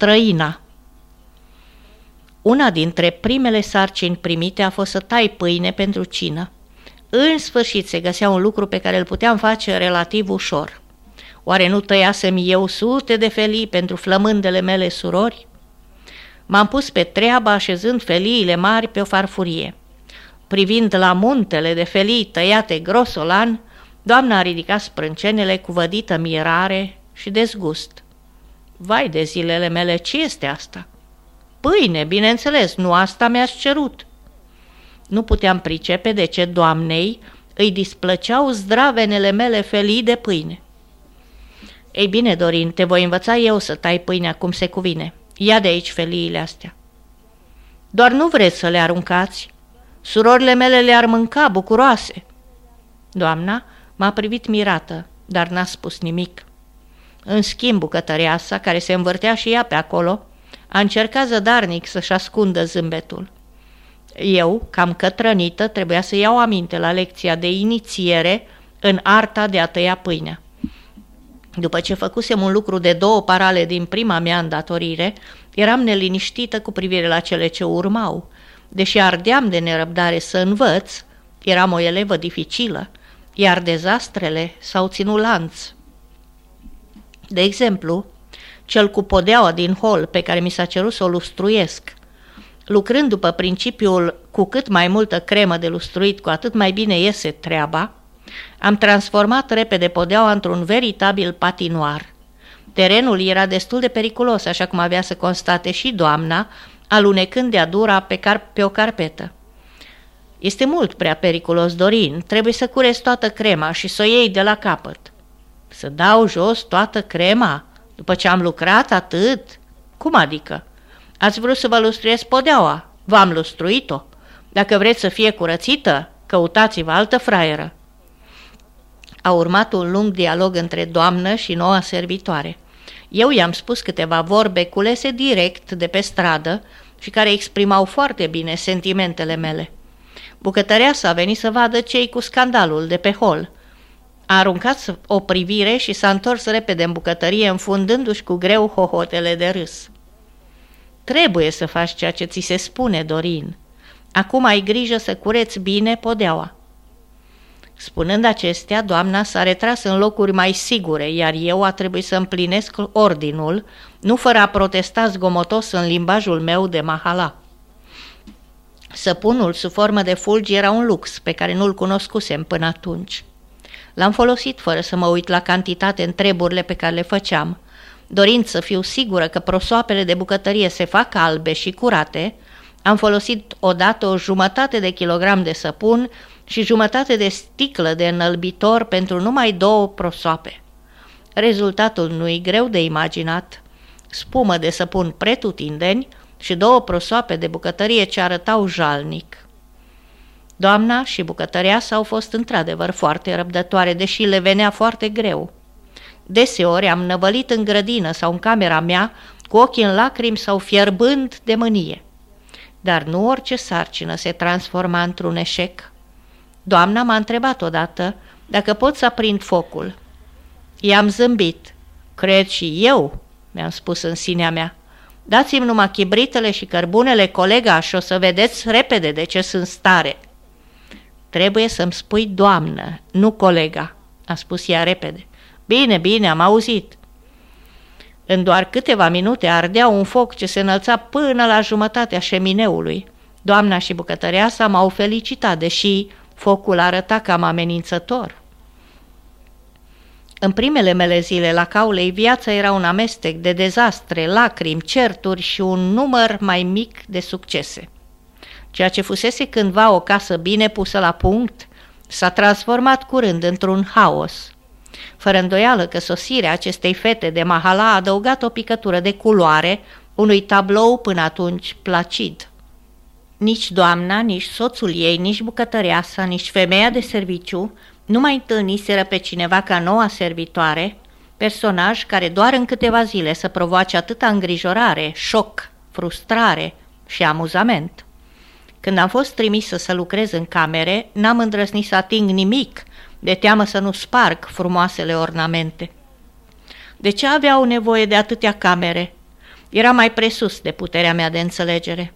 Străina Una dintre primele sarcini primite a fost să tai pâine pentru cină. În sfârșit se găsea un lucru pe care îl puteam face relativ ușor. Oare nu tăiasem eu sute de felii pentru flămândele mele surori? M-am pus pe treabă așezând feliile mari pe o farfurie. Privind la muntele de felii tăiate grosolan, doamna a ridicat sprâncenele cu vădită mirare și dezgust. Vai de zilele mele, ce este asta? Pâine, bineînțeles, nu asta mi-ați cerut. Nu puteam pricepe de ce doamnei îi displăceau zdravenele mele felii de pâine. Ei bine, Dorin, te voi învăța eu să tai pâinea cum se cuvine. Ia de aici feliile astea. Doar nu vreți să le aruncați? Surorile mele le-ar mânca bucuroase. Doamna m-a privit mirată, dar n-a spus nimic. În schimb, bucătăreasa, care se învârtea și ea pe acolo, a încercat zădarnic să-și ascundă zâmbetul. Eu, cam cătrănită, trebuia să iau aminte la lecția de inițiere în arta de a tăia pâinea. După ce făcusem un lucru de două parale din prima mea îndatorire, eram neliniștită cu privire la cele ce urmau. Deși ardeam de nerăbdare să învăț, eram o elevă dificilă, iar dezastrele s-au ținut lanț. De exemplu, cel cu podeaua din hol pe care mi s-a cerut să o lustruiesc. Lucrând după principiul cu cât mai multă cremă de lustruit, cu atât mai bine iese treaba, am transformat repede podeaua într-un veritabil patinoar. Terenul era destul de periculos, așa cum avea să constate și doamna, alunecând de-a dura pe, car- pe o carpetă. Este mult prea periculos, Dorin, trebuie să curezi toată crema și să o iei de la capăt. Să dau jos toată crema? După ce am lucrat atât? Cum adică? Ați vrut să vă lustruiesc podeaua? V-am lustruit-o. Dacă vreți să fie curățită, căutați-vă altă fraieră. A urmat un lung dialog între doamnă și noua servitoare. Eu i-am spus câteva vorbe culese direct de pe stradă și care exprimau foarte bine sentimentele mele. Bucătărea s-a venit să vadă cei cu scandalul de pe hol. A aruncat o privire și s-a întors repede în bucătărie, înfundându-și cu greu hohotele de râs. Trebuie să faci ceea ce ți se spune, Dorin. Acum ai grijă să cureți bine podeaua. Spunând acestea, doamna s-a retras în locuri mai sigure, iar eu a trebuit să împlinesc ordinul, nu fără a protesta zgomotos în limbajul meu de mahala. Săpunul sub formă de fulgi era un lux pe care nu-l cunoscusem până atunci. L-am folosit fără să mă uit la cantitate în treburile pe care le făceam. Dorind să fiu sigură că prosoapele de bucătărie se fac albe și curate, am folosit odată o jumătate de kilogram de săpun și jumătate de sticlă de înălbitor pentru numai două prosoape. Rezultatul nu-i greu de imaginat. Spumă de săpun pretutindeni și două prosoape de bucătărie ce arătau jalnic. Doamna și bucătăria s-au fost într-adevăr foarte răbdătoare, deși le venea foarte greu. Deseori am năvălit în grădină sau în camera mea, cu ochii în lacrimi sau fierbând de mânie. Dar nu orice sarcină se transforma într-un eșec. Doamna m-a întrebat odată dacă pot să aprind focul. I-am zâmbit. Cred și eu, mi-am spus în sinea mea. Dați-mi numai chibritele și cărbunele, colega, și o să vedeți repede de ce sunt stare. Trebuie să-mi spui doamnă, nu colega, a spus ea repede. Bine, bine, am auzit. În doar câteva minute ardea un foc ce se înălța până la jumătatea șemineului. Doamna și bucătărea sa m-au felicitat, deși focul arăta cam amenințător. În primele mele zile la caulei, viața era un amestec de dezastre, lacrimi, certuri și un număr mai mic de succese. Ceea ce fusese cândva o casă bine pusă la punct, s-a transformat curând într-un haos. Fără îndoială că sosirea acestei fete de mahala a adăugat o picătură de culoare unui tablou până atunci placid. Nici doamna, nici soțul ei, nici bucătăreasa, nici femeia de serviciu nu mai întâlniseră pe cineva ca noua servitoare, personaj care doar în câteva zile să provoace atâta îngrijorare, șoc, frustrare și amuzament. Când am fost trimisă să lucrez în camere, n-am îndrăznit să ating nimic, de teamă să nu sparg frumoasele ornamente. De ce aveau nevoie de atâtea camere? era mai presus de puterea mea de înțelegere.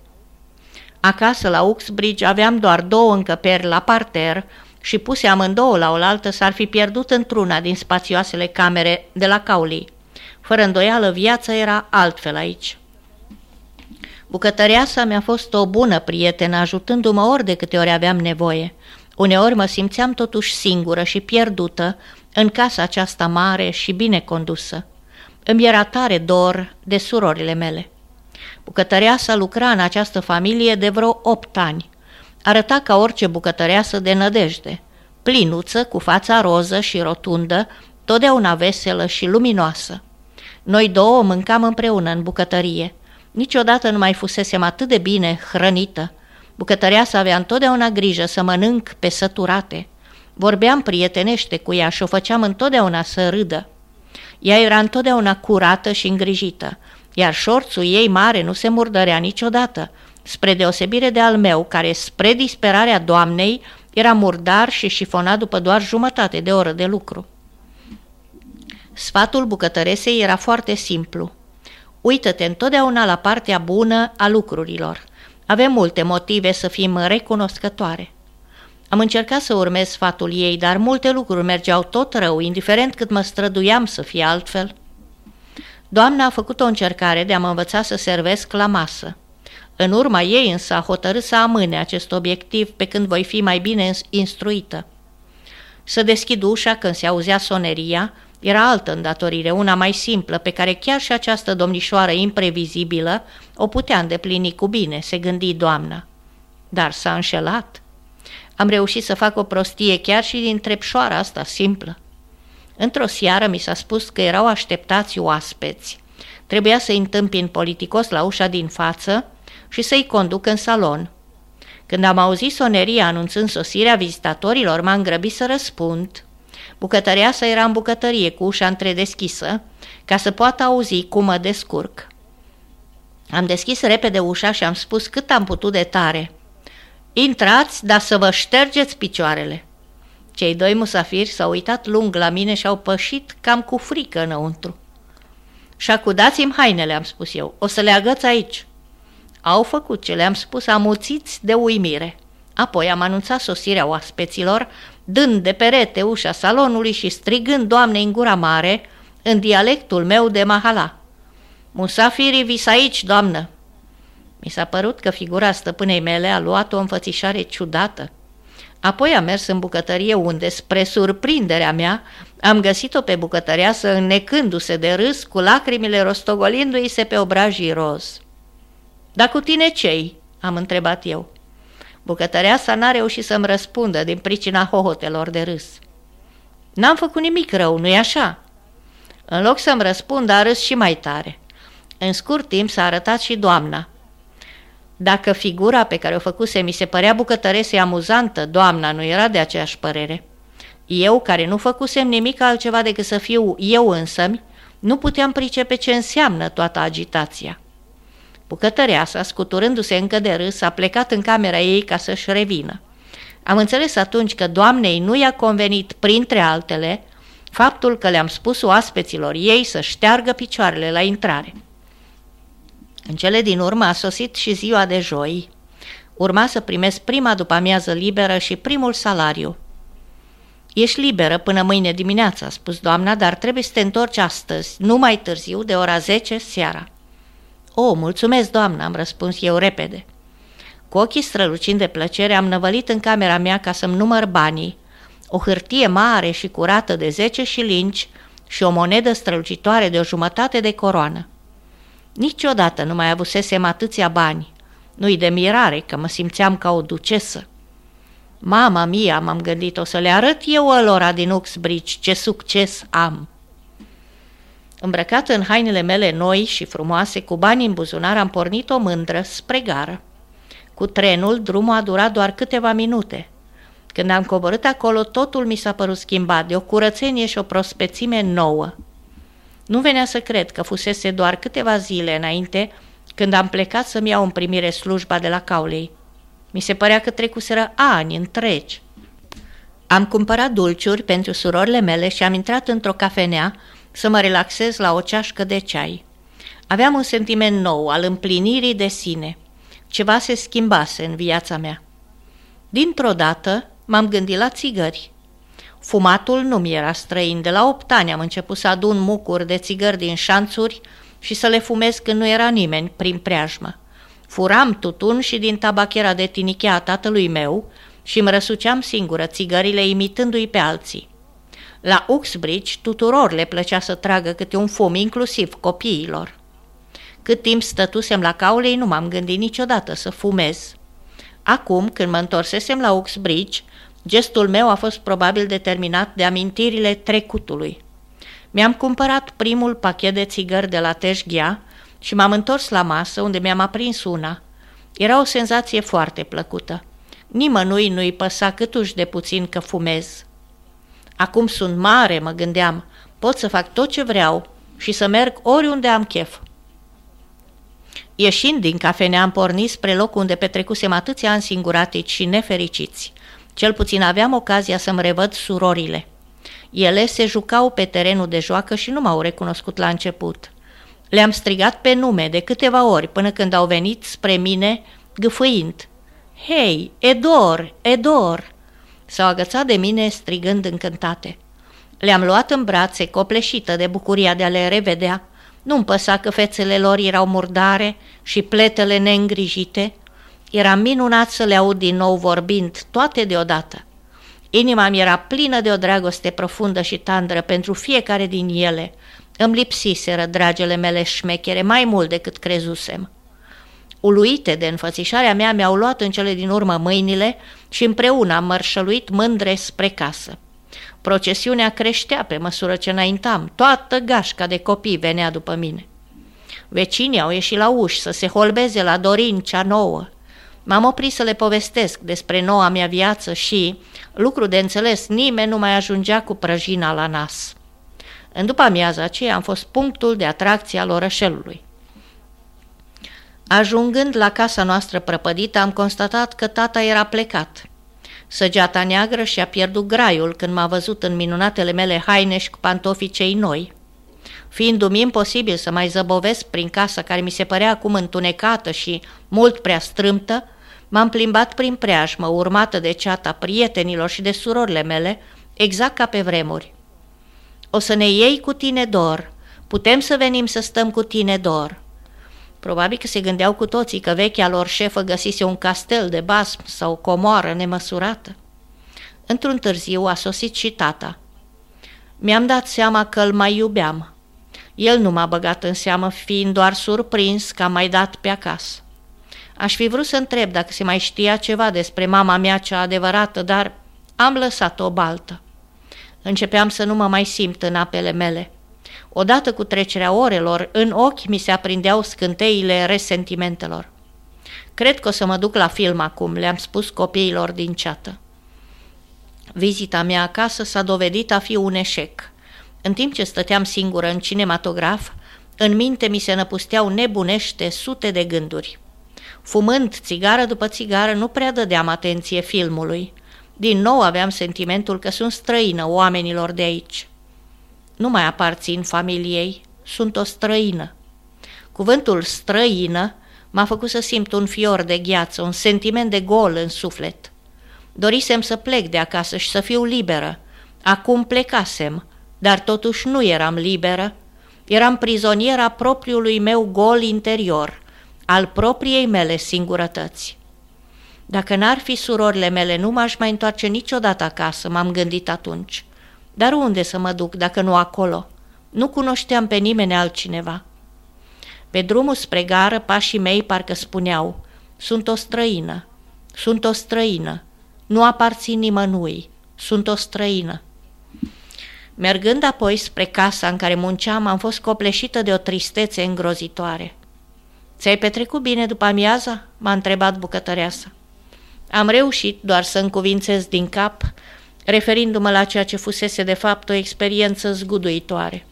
Acasă, la Uxbridge, aveam doar două încăperi la parter și puse amândouă la oaltă s-ar fi pierdut într-una din spațioasele camere de la Cauli. Fără îndoială, viața era altfel aici. Bucătăreasa mi-a fost o bună prietenă, ajutându-mă ori de câte ori aveam nevoie. Uneori mă simțeam totuși singură și pierdută în casa aceasta mare și bine condusă. Îmi era tare dor de surorile mele. Bucătăreasa lucra în această familie de vreo opt ani. Arăta ca orice bucătăreasă de nădejde, plinuță, cu fața roză și rotundă, totdeauna veselă și luminoasă. Noi două mâncam împreună în bucătărie. Niciodată nu mai fusesem atât de bine hrănită. Bucătăreasa avea întotdeauna grijă să mănânc pe săturate. Vorbeam prietenește cu ea și o făceam întotdeauna să râdă. Ea era întotdeauna curată și îngrijită, iar șorțul ei mare nu se murdărea niciodată, spre deosebire de al meu, care, spre disperarea doamnei, era murdar și șifonat după doar jumătate de oră de lucru. Sfatul bucătăresei era foarte simplu. Uită-te întotdeauna la partea bună a lucrurilor. Avem multe motive să fim recunoscătoare. Am încercat să urmez sfatul ei, dar multe lucruri mergeau tot rău, indiferent cât mă străduiam să fie altfel. Doamna a făcut o încercare de a mă învăța să servesc la masă. În urma ei însă a hotărât să amâne acest obiectiv pe când voi fi mai bine instruită. Să deschid ușa când se auzea soneria era altă îndatorire, una mai simplă, pe care chiar și această domnișoară imprevizibilă o putea îndeplini cu bine, se gândi doamna. Dar s-a înșelat. Am reușit să fac o prostie chiar și din trepșoara asta simplă. Într-o seară mi s-a spus că erau așteptați oaspeți. Trebuia să-i întâmpin politicos la ușa din față și să-i conduc în salon. Când am auzit soneria anunțând sosirea vizitatorilor, m-am grăbit să răspund. Bucătăreasa era în bucătărie cu ușa întredeschisă, ca să poată auzi cum mă descurc. Am deschis repede ușa și am spus cât am putut de tare. Intrați, dar să vă ștergeți picioarele. Cei doi musafiri s-au uitat lung la mine și au pășit cam cu frică înăuntru. Și acudați-mi hainele, am spus eu, o să le agăți aici. Au făcut ce le-am spus amuțiți de uimire. Apoi am anunțat sosirea oaspeților, dând de perete ușa salonului și strigând doamnei în gura mare, în dialectul meu de mahala. Musafirii vis aici, doamnă! Mi s-a părut că figura stăpânei mele a luat o înfățișare ciudată. Apoi am mers în bucătărie unde, spre surprinderea mea, am găsit-o pe bucătăreasă înnecându-se de râs cu lacrimile rostogolindu-i se pe obrajii roz. Dar cu tine cei?" am întrebat eu. Bucătăreasa n-a reușit să-mi răspundă din pricina hohotelor de râs. N-am făcut nimic rău, nu-i așa?" În loc să-mi răspundă, a râs și mai tare. În scurt timp s-a arătat și doamna. Dacă figura pe care o făcuse mi se părea bucătăresei amuzantă, doamna nu era de aceeași părere. Eu, care nu făcusem nimic altceva decât să fiu eu însămi, nu puteam pricepe ce înseamnă toată agitația. Bucătăreasa, scuturându-se încă de râs, a plecat în camera ei ca să-și revină. Am înțeles atunci că doamnei nu i-a convenit, printre altele, faptul că le-am spus oaspeților ei să șteargă picioarele la intrare. În cele din urmă a sosit și ziua de joi. Urma să primesc prima după amiază liberă și primul salariu. Ești liberă până mâine dimineața, a spus doamna, dar trebuie să te întorci astăzi, nu mai târziu, de ora 10 seara. O, mulțumesc, doamnă, am răspuns eu repede. Cu ochii strălucind de plăcere am năvălit în camera mea ca să-mi număr banii, o hârtie mare și curată de zece șilinci și o monedă strălucitoare de o jumătate de coroană. Niciodată nu mai avusesem atâția bani. Nu-i de mirare că mă simțeam ca o ducesă. Mama mia, m-am gândit, o să le arăt eu ălora din Uxbridge ce succes am. Îmbrăcată în hainele mele noi și frumoase, cu bani în buzunar, am pornit o mândră spre gară. Cu trenul, drumul a durat doar câteva minute. Când am coborât acolo, totul mi s-a părut schimbat, de o curățenie și o prospețime nouă. Nu venea să cred că fusese doar câteva zile înainte când am plecat să-mi iau în primire slujba de la Caulei. Mi se părea că trecuseră ani întregi. Am cumpărat dulciuri pentru surorile mele și am intrat într-o cafenea să mă relaxez la o ceașcă de ceai. Aveam un sentiment nou al împlinirii de sine. Ceva se schimbase în viața mea. Dintr-o dată m-am gândit la țigări. Fumatul nu mi era străin. De la opt ani am început să adun mucuri de țigări din șanțuri și să le fumez când nu era nimeni prin preajmă. Furam tutun și din tabachera de tinichea a tatălui meu și îmi răsuceam singură țigările imitându-i pe alții. La Uxbridge tuturor le plăcea să tragă câte un fum, inclusiv copiilor. Cât timp stătusem la caulei, nu m-am gândit niciodată să fumez. Acum, când mă întorsesem la Uxbridge, gestul meu a fost probabil determinat de amintirile trecutului. Mi-am cumpărat primul pachet de țigări de la Teșghia și m-am întors la masă unde mi-am aprins una. Era o senzație foarte plăcută. Nimănui nu-i păsa câtuși de puțin că fumez. Acum sunt mare, mă gândeam, pot să fac tot ce vreau și să merg oriunde am chef. Ieșind din cafenea, am pornit spre locul unde petrecusem atâția ani singuratici și nefericiți. Cel puțin aveam ocazia să-mi revăd surorile. Ele se jucau pe terenul de joacă și nu m-au recunoscut la început. Le-am strigat pe nume de câteva ori până când au venit spre mine gâfâind. Hei, Edor, Edor! S-au agățat de mine strigând încântate. Le-am luat în brațe, copleșită de bucuria de a le revedea. Nu-mi păsa că fețele lor erau murdare și pletele neîngrijite. Era minunat să le aud din nou vorbind, toate deodată. Inima mi era plină de o dragoste profundă și tandră pentru fiecare din ele. Îmi lipsiseră dragele mele șmechere mai mult decât crezusem. Uluite de înfățișarea mea, mi-au luat în cele din urmă mâinile și împreună am mărșăluit mândre spre casă. Procesiunea creștea pe măsură ce înaintam, toată gașca de copii venea după mine. Vecinii au ieșit la uși să se holbeze la Dorin cea nouă. M-am oprit să le povestesc despre noua mea viață și, lucru de înțeles, nimeni nu mai ajungea cu prăjina la nas. În după amiază aceea am fost punctul de atracție al orășelului. Ajungând la casa noastră prăpădită, am constatat că tata era plecat. Săgeata neagră și-a pierdut graiul când m-a văzut în minunatele mele haine și cu pantofii cei noi. Fiindu-mi imposibil să mai zăbovesc prin casa care mi se părea acum întunecată și mult prea strâmtă, m-am plimbat prin preajmă, urmată de ceata prietenilor și de surorile mele, exact ca pe vremuri. O să ne iei cu tine dor, putem să venim să stăm cu tine dor. Probabil că se gândeau cu toții că vechea lor șefă găsise un castel de basm sau o comoară nemăsurată. Într-un târziu a sosit și tata. Mi-am dat seama că îl mai iubeam. El nu m-a băgat în seamă, fiind doar surprins că am mai dat pe acasă. Aș fi vrut să întreb dacă se mai știa ceva despre mama mea cea adevărată, dar am lăsat-o baltă. Începeam să nu mă mai simt în apele mele. Odată cu trecerea orelor, în ochi mi se aprindeau scânteile resentimentelor. Cred că o să mă duc la film acum, le-am spus copiilor din ceată. Vizita mea acasă s-a dovedit a fi un eșec. În timp ce stăteam singură în cinematograf, în minte mi se năpusteau nebunește sute de gânduri. Fumând țigară după țigară, nu prea dădeam atenție filmului. Din nou aveam sentimentul că sunt străină oamenilor de aici. Nu mai aparțin familiei, sunt o străină. Cuvântul străină m-a făcut să simt un fior de gheață, un sentiment de gol în suflet. Dorisem să plec de acasă și să fiu liberă. Acum plecasem, dar totuși nu eram liberă. Eram prizoniera propriului meu gol interior, al propriei mele singurătăți. Dacă n-ar fi surorile mele, nu m-aș mai întoarce niciodată acasă, m-am gândit atunci. Dar unde să mă duc dacă nu acolo? Nu cunoșteam pe nimeni altcineva. Pe drumul spre gară, pașii mei parcă spuneau, sunt o străină, sunt o străină, nu aparțin nimănui, sunt o străină. Mergând apoi spre casa în care munceam, am fost copleșită de o tristețe îngrozitoare. Ți-ai petrecut bine după amiaza?" m-a întrebat bucătăreasa. Am reușit doar să încuvințez din cap referindu-mă la ceea ce fusese de fapt o experiență zguduitoare.